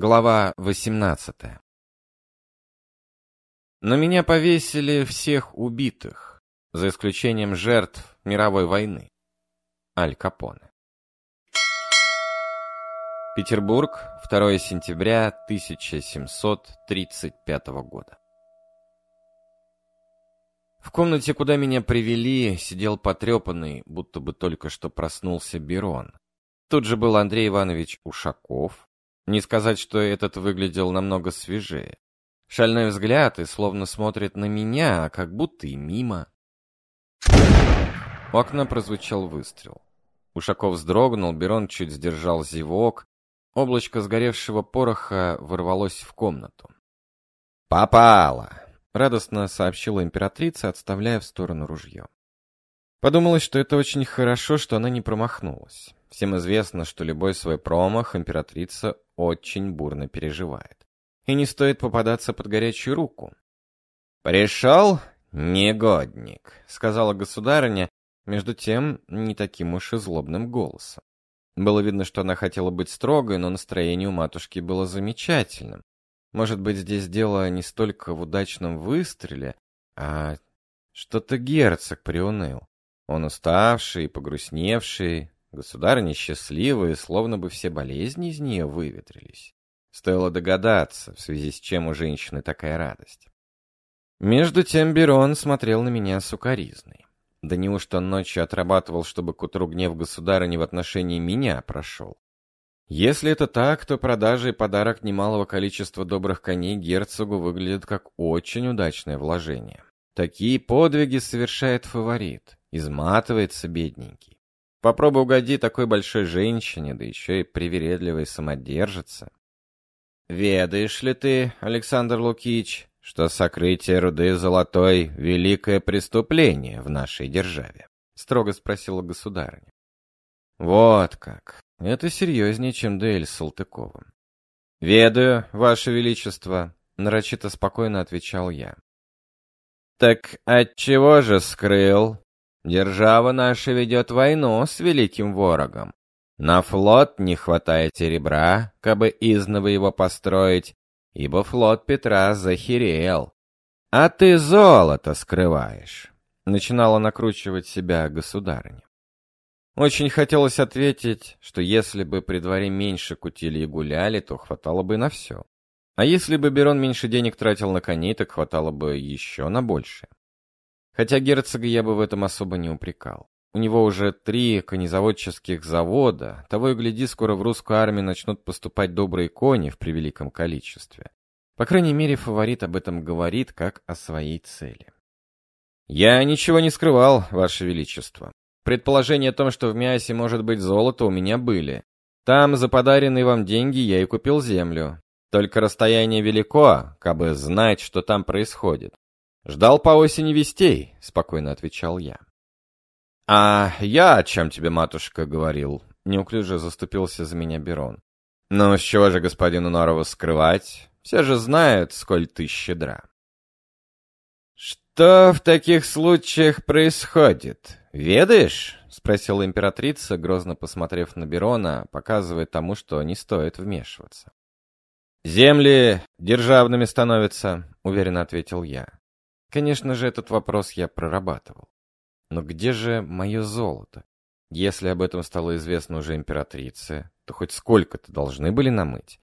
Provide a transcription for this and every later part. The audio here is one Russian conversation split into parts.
Глава 18 На меня повесили всех убитых, за исключением жертв мировой войны. Аль Капоне. Петербург, 2 сентября 1735 года. В комнате, куда меня привели, сидел потрепанный, будто бы только что проснулся Берон. Тут же был Андрей Иванович Ушаков, не сказать, что этот выглядел намного свежее. Шальной взгляд и словно смотрит на меня, а как будто и мимо. У окна прозвучал выстрел. Ушаков вздрогнул, Берон чуть сдержал зевок. Облачко сгоревшего пороха ворвалось в комнату. «Попало!» — радостно сообщила императрица, отставляя в сторону ружье. Подумалось, что это очень хорошо, что она не промахнулась. Всем известно, что любой свой промах императрица очень бурно переживает. И не стоит попадаться под горячую руку. «Пришел негодник», — сказала государыня, между тем не таким уж и злобным голосом. Было видно, что она хотела быть строгой, но настроение у матушки было замечательным. Может быть, здесь дело не столько в удачном выстреле, а что-то герцог приуныл. Он уставший погрустневший, Государь несчастливая, словно бы все болезни из нее выветрились. Стоило догадаться, в связи с чем у женщины такая радость. Между тем Берон смотрел на меня сукоризной. Да неужто он ночью отрабатывал, чтобы к утру гнев государыни в отношении меня прошел? Если это так, то продажа и подарок немалого количества добрых коней герцогу выглядят как очень удачное вложение. Такие подвиги совершает фаворит, изматывается бедненький. Попробуй угоди такой большой женщине, да еще и привередливой самодержица. Ведаешь ли ты, Александр Лукич, что сокрытие руды золотой — великое преступление в нашей державе? Строго спросила государыня. Вот как. Это серьезнее, чем дуэль с Салтыковым. «Ведаю, Ваше Величество», — нарочито спокойно отвечал я. «Так отчего же скрыл?» Держава наша ведет войну с великим ворогом. На флот не хватает серебра, кабы изново его построить, ибо флот Петра захерел. А ты золото скрываешь. Начинала накручивать себя государыня. Очень хотелось ответить, что если бы при дворе меньше кутили и гуляли, то хватало бы на все. А если бы Берон меньше денег тратил на коней, так хватало бы еще на большее. Хотя герцога я бы в этом особо не упрекал. У него уже три конезаводческих завода, того и гляди, скоро в русскую армию начнут поступать добрые кони в превеликом количестве. По крайней мере, фаворит об этом говорит, как о своей цели. «Я ничего не скрывал, Ваше Величество. Предположение о том, что в Миасе может быть золото, у меня были. Там за подаренные вам деньги я и купил землю. Только расстояние велико, кабы знать, что там происходит. «Ждал по осени вестей», — спокойно отвечал я. «А я о чем тебе, матушка, говорил?» — неуклюже заступился за меня Берон. «Ну, с чего же господину Норову скрывать? Все же знают, сколь ты щедра». «Что в таких случаях происходит? Ведаешь?» — спросила императрица, грозно посмотрев на Берона, показывая тому, что не стоит вмешиваться. «Земли державными становятся», — уверенно ответил я. Конечно же, этот вопрос я прорабатывал. Но где же мое золото? Если об этом стало известно уже императрице, то хоть сколько-то должны были намыть?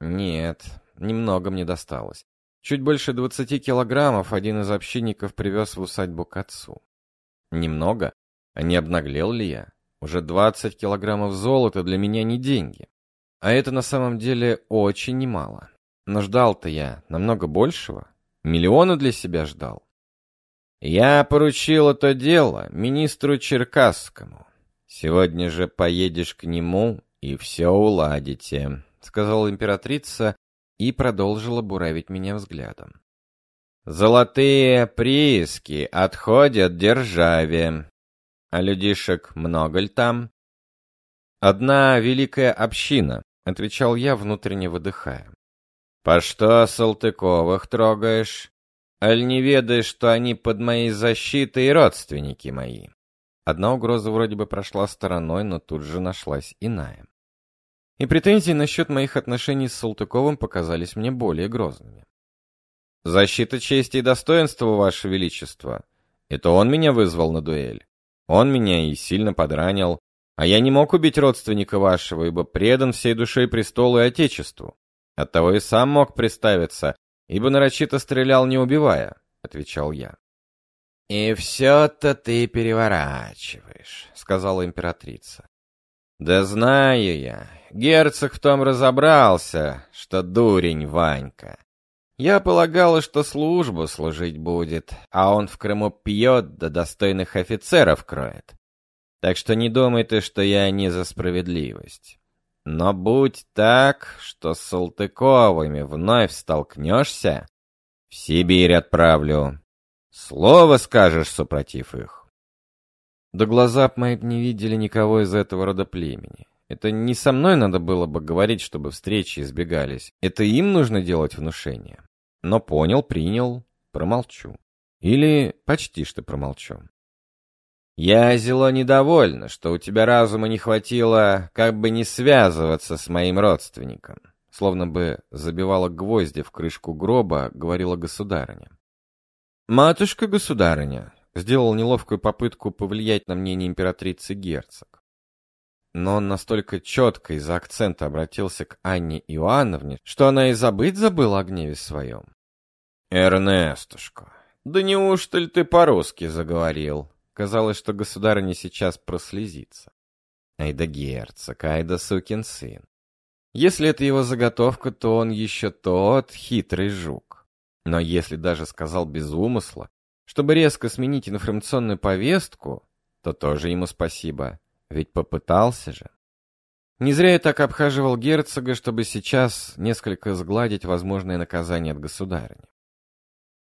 Нет, немного мне досталось. Чуть больше двадцати килограммов один из общинников привез в усадьбу к отцу. Немного? А не обнаглел ли я? Уже двадцать килограммов золота для меня не деньги. А это на самом деле очень немало. Но ждал-то я намного большего. Миллиона для себя ждал. Я поручил это дело министру Черкасскому. Сегодня же поедешь к нему и все уладите, сказала императрица и продолжила буравить меня взглядом. Золотые прииски отходят державе. А людишек много ли там? Одна великая община, отвечал я, внутренне выдыхая. «По что Салтыковых трогаешь? Аль не ведаешь, что они под моей защитой и родственники мои?» Одна угроза вроде бы прошла стороной, но тут же нашлась иная. И претензии насчет моих отношений с Салтыковым показались мне более грозными. «Защита чести и достоинства, Ваше Величество. Это он меня вызвал на дуэль. Он меня и сильно подранил, а я не мог убить родственника вашего, ибо предан всей душой престолу и отечеству. Оттого и сам мог представиться, ибо нарочито стрелял, не убивая», — отвечал я. «И все-то ты переворачиваешь», — сказала императрица. «Да знаю я. Герцог в том разобрался, что дурень Ванька. Я полагала, что службу служить будет, а он в Крыму пьет, да достойных офицеров кроет. Так что не думай ты, что я не за справедливость. Но будь так, что с Салтыковыми вновь столкнешься, в Сибирь отправлю. Слово скажешь, супротив их. Да глаза б мои не видели никого из этого рода племени. Это не со мной надо было бы говорить, чтобы встречи избегались. Это им нужно делать внушение. Но понял, принял, промолчу. Или почти что промолчу. Я зело недовольна, что у тебя разума не хватило как бы не связываться с моим родственником. Словно бы забивала гвозди в крышку гроба, говорила государыня. «Матушка-государыня», — сделал неловкую попытку повлиять на мнение императрицы герцог. Но он настолько четко из-за акцента обратился к Анне Иоанновне, что она и забыть забыла о гневе своем. «Эрнестушка, да неужто ли ты по-русски заговорил?» Казалось, что государыня сейчас прослезится. Ай да герцог, ай да сукин сын. Если это его заготовка, то он еще тот хитрый жук. Но если даже сказал без умысла, чтобы резко сменить информационную повестку, то тоже ему спасибо, ведь попытался же. Не зря я так обхаживал герцога, чтобы сейчас несколько сгладить возможное наказание от государыни.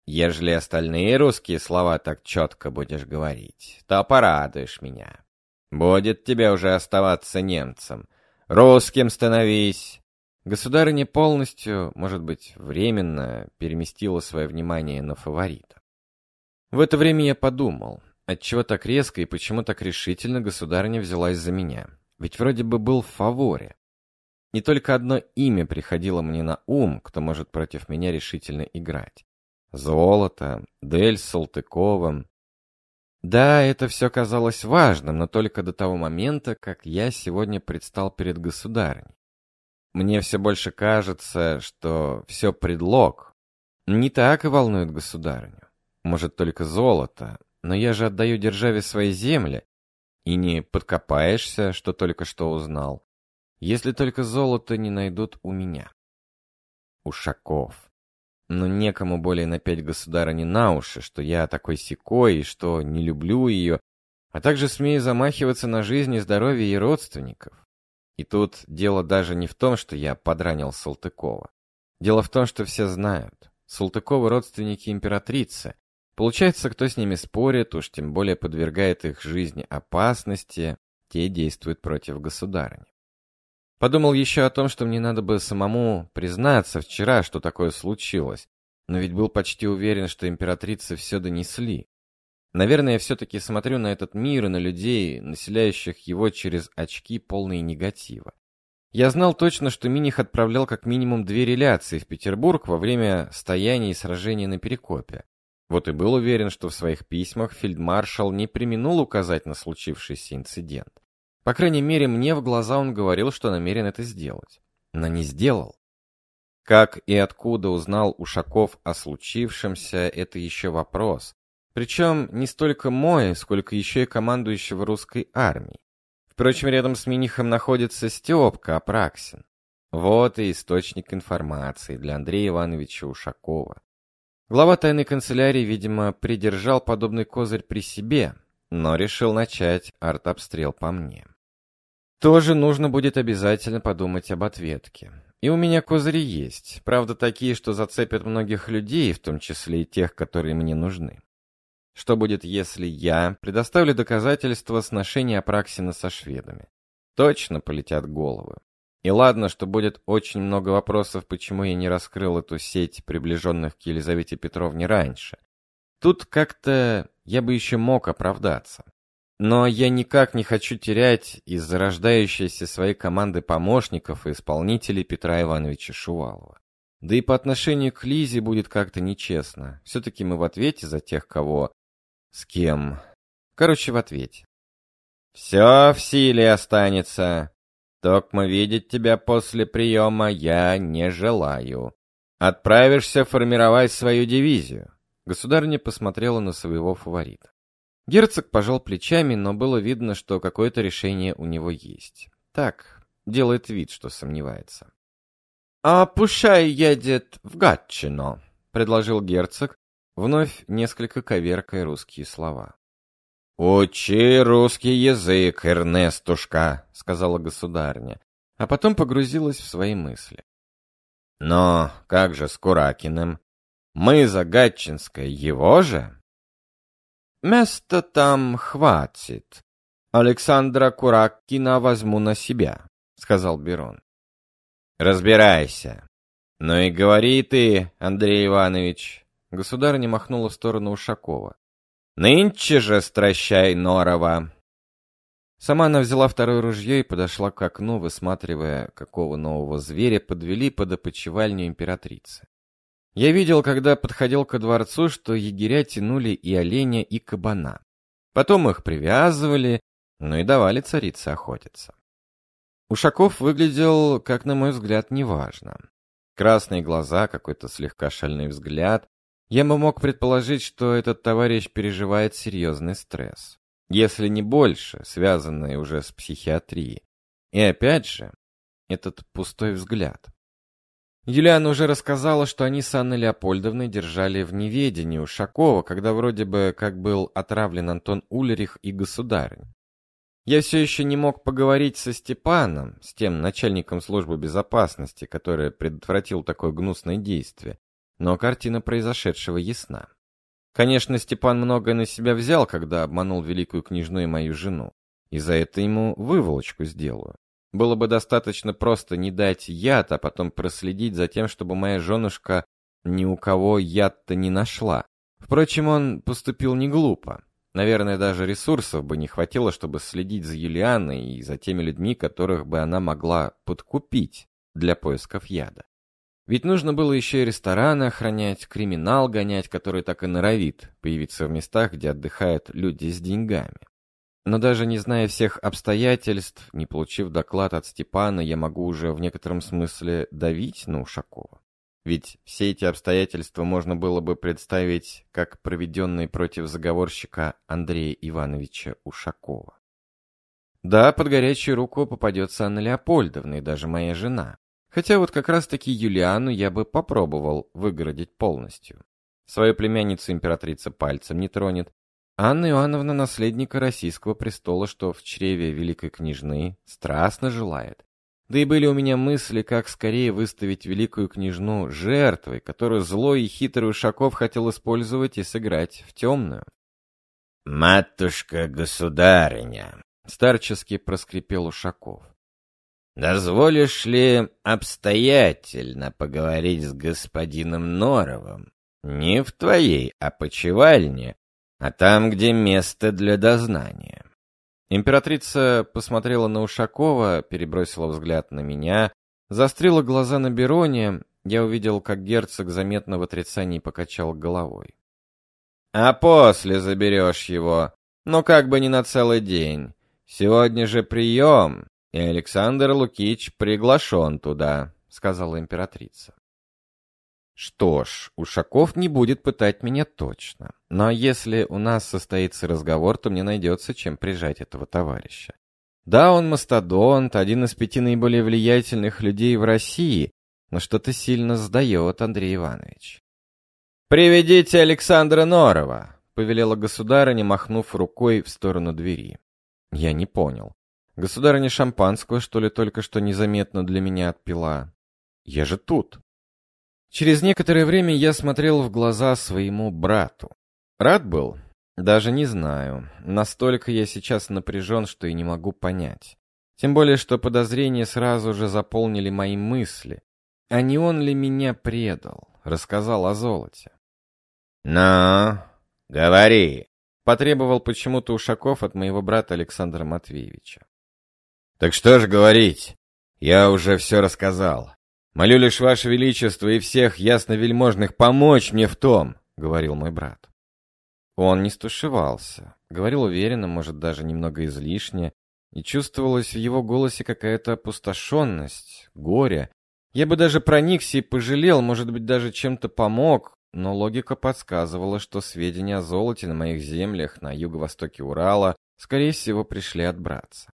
Ежели остальные русские слова так четко будешь говорить, то порадуешь меня. Будет тебе уже оставаться немцем. Русским становись, Государыня полностью, может быть, временно переместила свое внимание на фаворита. В это время я подумал, отчего так резко и почему так решительно государыня взялась за меня. Ведь вроде бы был в фаворе. Не только одно имя приходило мне на ум, кто может против меня решительно играть. Золото, Дель с. Да, это все казалось важным, но только до того момента, как я сегодня предстал перед государыней. Мне все больше кажется, что все предлог. Не так и волнует государыню. Может, только золото, но я же отдаю державе свои земли. И не подкопаешься, что только что узнал. Если только золото не найдут у меня. Ушаков. Но некому более напять государыне на уши, что я такой секой и что не люблю ее, а также смею замахиваться на жизнь и здоровье ее родственников. И тут дело даже не в том, что я подранил Салтыкова. Дело в том, что все знают. Салтыковы родственники императрицы. Получается, кто с ними спорит, уж тем более подвергает их жизни опасности, те действуют против государыни. Подумал еще о том, что мне надо бы самому признаться вчера, что такое случилось, но ведь был почти уверен, что императрицы все донесли. Наверное, я все-таки смотрю на этот мир и на людей, населяющих его через очки, полные негатива. Я знал точно, что Миних отправлял как минимум две реляции в Петербург во время стояния и сражения на Перекопе. Вот и был уверен, что в своих письмах фельдмаршал не применул указать на случившийся инцидент. По крайней мере, мне в глаза он говорил, что намерен это сделать. Но не сделал. Как и откуда узнал Ушаков о случившемся, это еще вопрос. Причем не столько мой, сколько еще и командующего русской армией. Впрочем, рядом с Минихом находится Степка Апраксин. Вот и источник информации для Андрея Ивановича Ушакова. Глава тайной канцелярии, видимо, придержал подобный козырь при себе, но решил начать артобстрел по мне. Тоже нужно будет обязательно подумать об ответке. И у меня козыри есть, правда такие, что зацепят многих людей, в том числе и тех, которые мне нужны. Что будет, если я предоставлю доказательства сношения Апраксина со шведами? Точно полетят головы. И ладно, что будет очень много вопросов, почему я не раскрыл эту сеть приближенных к Елизавете Петровне раньше. Тут как-то я бы еще мог оправдаться. Но я никак не хочу терять из зарождающейся своей команды помощников и исполнителей Петра Ивановича Шувалова. Да и по отношению к Лизе будет как-то нечестно. Все-таки мы в ответе за тех, кого... С кем... Короче, в ответе. Все в силе останется. Токмо видеть тебя после приема я не желаю. Отправишься формировать свою дивизию. Государыня посмотрела на своего фаворита. Герцог пожал плечами, но было видно, что какое-то решение у него есть. Так, делает вид, что сомневается. «А пушай едет в Гатчино», — предложил герцог, вновь несколько коверкая русские слова. «Учи русский язык, Эрнестушка», — сказала государня, а потом погрузилась в свои мысли. «Но как же с Куракиным? Мы за Гатчинской его же?» Места там хватит. Александра Кураккина возьму на себя, сказал Берон. Разбирайся. Ну и говори ты, Андрей Иванович. Государыня махнула в сторону Ушакова. Нынче же стращай Норова. Сама она взяла второе ружье и подошла к окну, высматривая, какого нового зверя подвели под опочивальню императрицы. Я видел, когда подходил ко дворцу, что егеря тянули и оленя, и кабана. Потом их привязывали, но и давали царице охотиться. Ушаков выглядел, как на мой взгляд, неважно. Красные глаза, какой-то слегка шальный взгляд. Я бы мог предположить, что этот товарищ переживает серьезный стресс. Если не больше, связанный уже с психиатрией. И опять же, этот пустой взгляд. Юлиана уже рассказала, что они с Анной Леопольдовной держали в неведении Ушакова, когда вроде бы как был отравлен Антон Ульрих и государь. Я все еще не мог поговорить со Степаном, с тем начальником службы безопасности, который предотвратил такое гнусное действие, но картина произошедшего ясна. Конечно, Степан многое на себя взял, когда обманул великую княжну и мою жену, и за это ему выволочку сделаю. Было бы достаточно просто не дать яд, а потом проследить за тем, чтобы моя женушка ни у кого яд-то не нашла. Впрочем, он поступил не глупо. Наверное, даже ресурсов бы не хватило, чтобы следить за Юлианой и за теми людьми, которых бы она могла подкупить для поисков яда. Ведь нужно было еще и рестораны охранять, криминал гонять, который так и норовит появиться в местах, где отдыхают люди с деньгами. Но даже не зная всех обстоятельств, не получив доклад от Степана, я могу уже в некотором смысле давить на Ушакова. Ведь все эти обстоятельства можно было бы представить как проведенные против заговорщика Андрея Ивановича Ушакова. Да, под горячую руку попадется Анна Леопольдовна и даже моя жена. Хотя вот как раз-таки Юлиану я бы попробовал выгородить полностью. Свою племянницу императрица пальцем не тронет, Анна Иоанновна наследника российского престола, что в чреве великой княжны, страстно желает. Да и были у меня мысли, как скорее выставить великую княжну жертвой, которую злой и хитрый Ушаков хотел использовать и сыграть в темную. «Матушка-государыня», — старчески проскрипел Ушаков, — «дозволишь ли обстоятельно поговорить с господином Норовым? Не в твоей опочивальне, а там, где место для дознания. Императрица посмотрела на Ушакова, перебросила взгляд на меня, застрила глаза на Бероне, я увидел, как герцог заметно в отрицании покачал головой. «А после заберешь его, но как бы не на целый день. Сегодня же прием, и Александр Лукич приглашен туда», — сказала императрица. Что ж, Ушаков не будет пытать меня точно. Но если у нас состоится разговор, то мне найдется, чем прижать этого товарища. Да, он мастодонт, один из пяти наиболее влиятельных людей в России, но что-то сильно сдает Андрей Иванович. «Приведите Александра Норова!» — повелела государыня, махнув рукой в сторону двери. Я не понял. Государыня шампанского, что ли, только что незаметно для меня отпила? Я же тут. Через некоторое время я смотрел в глаза своему брату. Рад был? Даже не знаю. Настолько я сейчас напряжен, что и не могу понять. Тем более, что подозрения сразу же заполнили мои мысли. А не он ли меня предал? Рассказал о золоте. «Ну, говори!» Потребовал почему-то Ушаков от моего брата Александра Матвеевича. «Так что же говорить? Я уже все рассказал. Молю лишь Ваше Величество и всех ясновельможных помочь мне в том», — говорил мой брат. Он не стушевался, говорил уверенно, может, даже немного излишне, и чувствовалась в его голосе какая-то опустошенность, горе. Я бы даже проникся и пожалел, может быть, даже чем-то помог, но логика подсказывала, что сведения о золоте на моих землях на юго-востоке Урала, скорее всего, пришли от братца.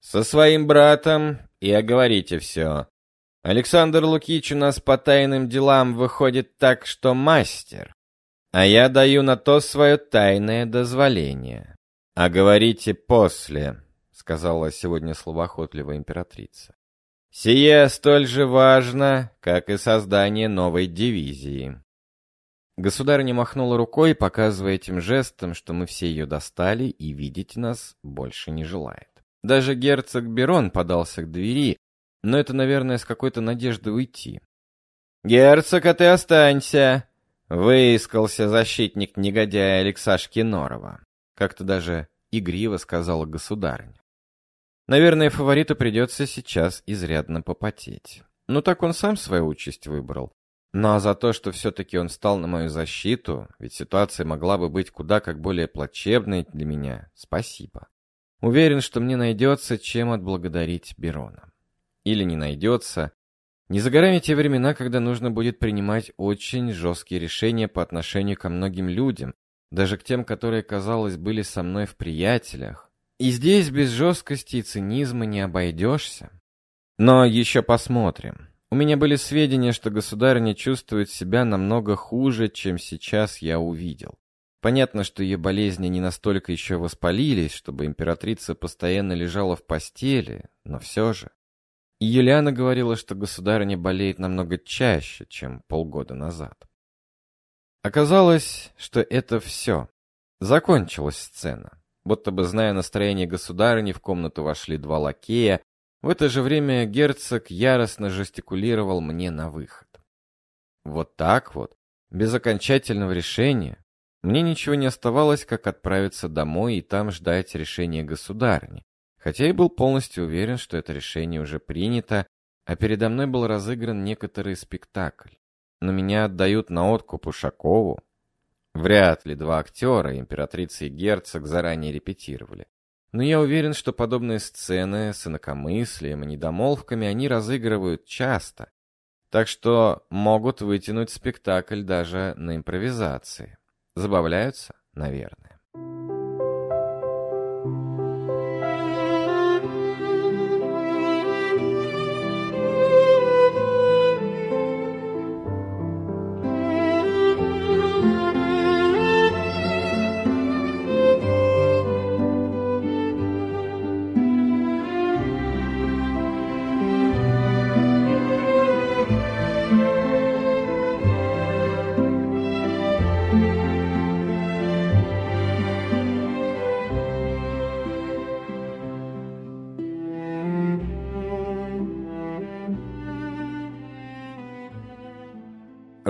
«Со своим братом и оговорите все. Александр Лукич у нас по тайным делам выходит так, что мастер, а я даю на то свое тайное дозволение. А говорите после», — сказала сегодня словоохотливая императрица. «Сие столь же важно, как и создание новой дивизии». Государыня махнула рукой, показывая этим жестом, что мы все ее достали и видеть нас больше не желает. Даже герцог Берон подался к двери, но это, наверное, с какой-то надеждой уйти. «Герцог, а ты останься!» Выискался защитник негодяя Алексашки Норова. Как-то даже игриво сказала государыня. Наверное, фавориту придется сейчас изрядно попотеть. Ну так он сам свою участь выбрал. Ну а за то, что все-таки он стал на мою защиту, ведь ситуация могла бы быть куда как более плачевной для меня, спасибо. Уверен, что мне найдется, чем отблагодарить Берона. Или не найдется. Не за горами те времена, когда нужно будет принимать очень жесткие решения по отношению ко многим людям, даже к тем, которые, казалось, были со мной в приятелях. И здесь без жесткости и цинизма не обойдешься. Но еще посмотрим. У меня были сведения, что государыня чувствует себя намного хуже, чем сейчас я увидел. Понятно, что ее болезни не настолько еще воспалились, чтобы императрица постоянно лежала в постели, но все же. Юлиана говорила, что государыня болеет намного чаще, чем полгода назад. Оказалось, что это все. Закончилась сцена. Будто бы зная настроение государыни, в комнату вошли два лакея, в это же время герцог яростно жестикулировал мне на выход. Вот так вот, без окончательного решения, мне ничего не оставалось, как отправиться домой и там ждать решения государни. Хотя я был полностью уверен, что это решение уже принято, а передо мной был разыгран некоторый спектакль. Но меня отдают на откуп Ушакову. Вряд ли два актера, императрица и герцог, заранее репетировали. Но я уверен, что подобные сцены с инакомыслием и недомолвками они разыгрывают часто. Так что могут вытянуть спектакль даже на импровизации. Забавляются, наверное.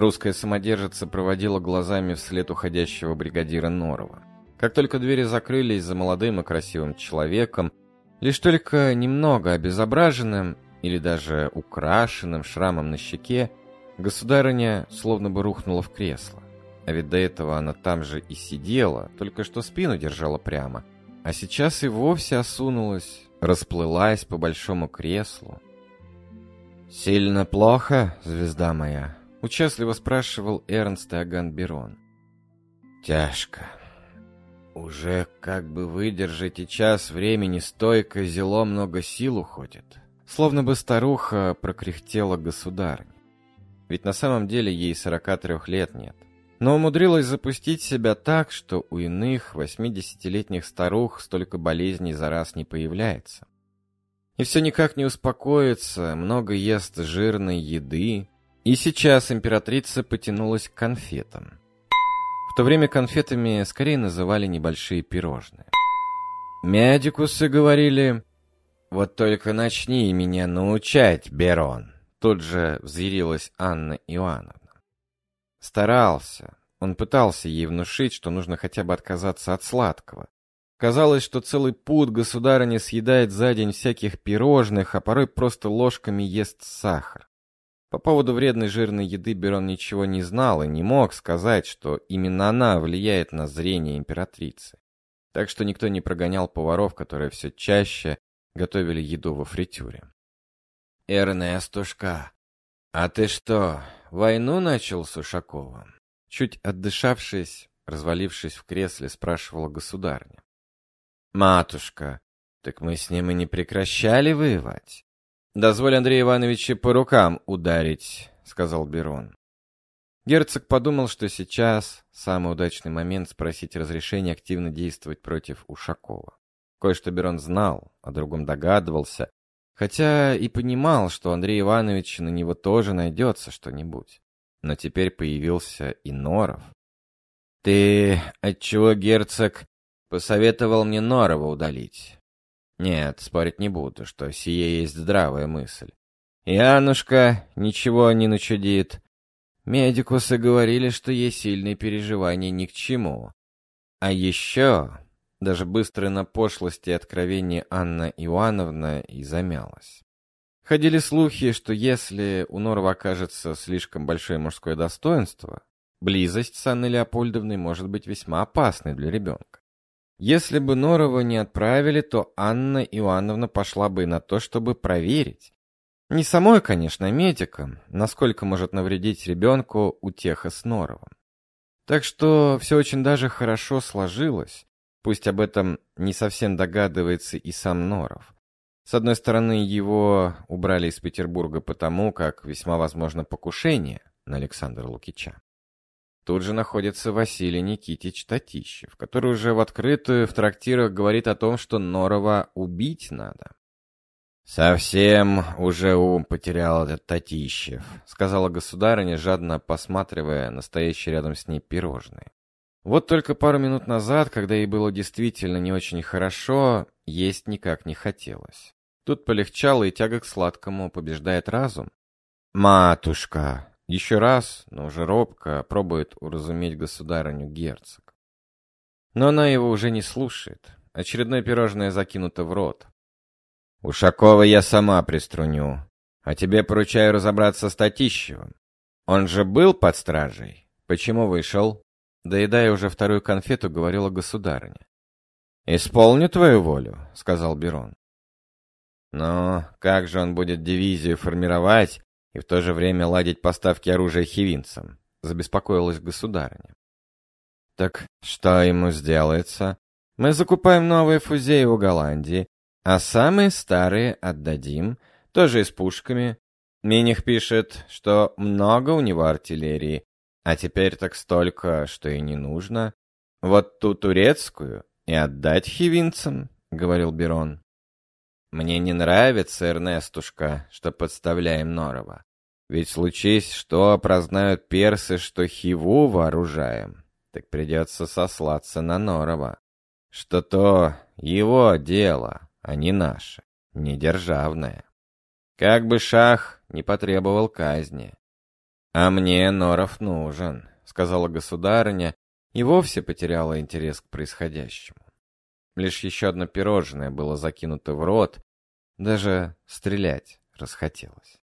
Русская самодержица проводила глазами вслед уходящего бригадира Норова. Как только двери закрылись за молодым и красивым человеком, лишь только немного обезображенным или даже украшенным шрамом на щеке, государыня словно бы рухнула в кресло. А ведь до этого она там же и сидела, только что спину держала прямо. А сейчас и вовсе осунулась, расплылась по большому креслу. «Сильно плохо, звезда моя?» Участливо спрашивал Эрнст Иоганн Берон. «Тяжко. Уже как бы выдержать и час времени стойко зело много сил уходит». Словно бы старуха прокряхтела государня. Ведь на самом деле ей 43 лет нет. Но умудрилась запустить себя так, что у иных 80-летних старух столько болезней за раз не появляется. И все никак не успокоится, много ест жирной еды, и сейчас императрица потянулась к конфетам. В то время конфетами скорее называли небольшие пирожные. Медикусы говорили, «Вот только начни меня научать, Берон!» Тут же взъярилась Анна Иоанновна. Старался. Он пытался ей внушить, что нужно хотя бы отказаться от сладкого. Казалось, что целый пуд государыня съедает за день всяких пирожных, а порой просто ложками ест сахар. По поводу вредной жирной еды Берон ничего не знал и не мог сказать, что именно она влияет на зрение императрицы. Так что никто не прогонял поваров, которые все чаще готовили еду во фритюре. «Эрнестушка, а ты что, войну начал с Ушаковым?» Чуть отдышавшись, развалившись в кресле, спрашивала государня. «Матушка, так мы с ним и не прекращали воевать. Дозволь Андрею Ивановичу по рукам ударить», — сказал Берон. Герцог подумал, что сейчас самый удачный момент спросить разрешения активно действовать против Ушакова. Кое-что Берон знал, о другом догадывался, хотя и понимал, что Андрей Иванович на него тоже найдется что-нибудь. Но теперь появился и Норов. «Ты отчего, герцог, посоветовал мне Норова удалить?» «Нет, спорить не буду, что сие есть здравая мысль. Янушка ничего не начудит. Медикусы говорили, что ей сильные переживания ни к чему. А еще даже быстрая на пошлости и откровении Анна Иоанновна и замялась. Ходили слухи, что если у Норова окажется слишком большое мужское достоинство, близость с Анной Леопольдовной может быть весьма опасной для ребенка. Если бы Норова не отправили, то Анна Иоанновна пошла бы на то, чтобы проверить. Не самой, конечно, медикам, насколько может навредить ребенку утеха с Норовым. Так что все очень даже хорошо сложилось, Пусть об этом не совсем догадывается и сам Норов. С одной стороны, его убрали из Петербурга потому, как весьма возможно покушение на Александра Лукича. Тут же находится Василий Никитич Татищев, который уже в открытую в трактирах говорит о том, что Норова убить надо. «Совсем уже ум потерял этот Татищев», — сказала государыня, жадно посматривая на стоящие рядом с ней пирожные. Вот только пару минут назад, когда ей было действительно не очень хорошо, есть никак не хотелось. Тут полегчало, и тяга к сладкому побеждает разум. «Матушка!» Еще раз, но уже робко, пробует уразуметь государыню герцог. Но она его уже не слушает. Очередное пирожное закинуто в рот. «Ушакова я сама приструню, а тебе поручаю разобраться с Татищевым. Он же был под стражей. Почему вышел?» Доедая уже вторую конфету, говорила государыня. «Исполню твою волю», — сказал Берон. «Но как же он будет дивизию формировать и в то же время ладить поставки оружия хивинцам?» — забеспокоилась государыня. «Так что ему сделается? Мы закупаем новые фузеи у Голландии, а самые старые отдадим, тоже и с пушками. Миних пишет, что много у него артиллерии, а теперь так столько, что и не нужно. Вот ту турецкую и отдать хивинцам, — говорил Берон. Мне не нравится, Эрнестушка, что подставляем Норова. Ведь случись, что прознают персы, что хиву вооружаем, так придется сослаться на Норова. Что то его дело, а не наше, не державное. Как бы шах не потребовал казни. «А мне Норов нужен», — сказала государыня, и вовсе потеряла интерес к происходящему. Лишь еще одно пирожное было закинуто в рот, даже стрелять расхотелось.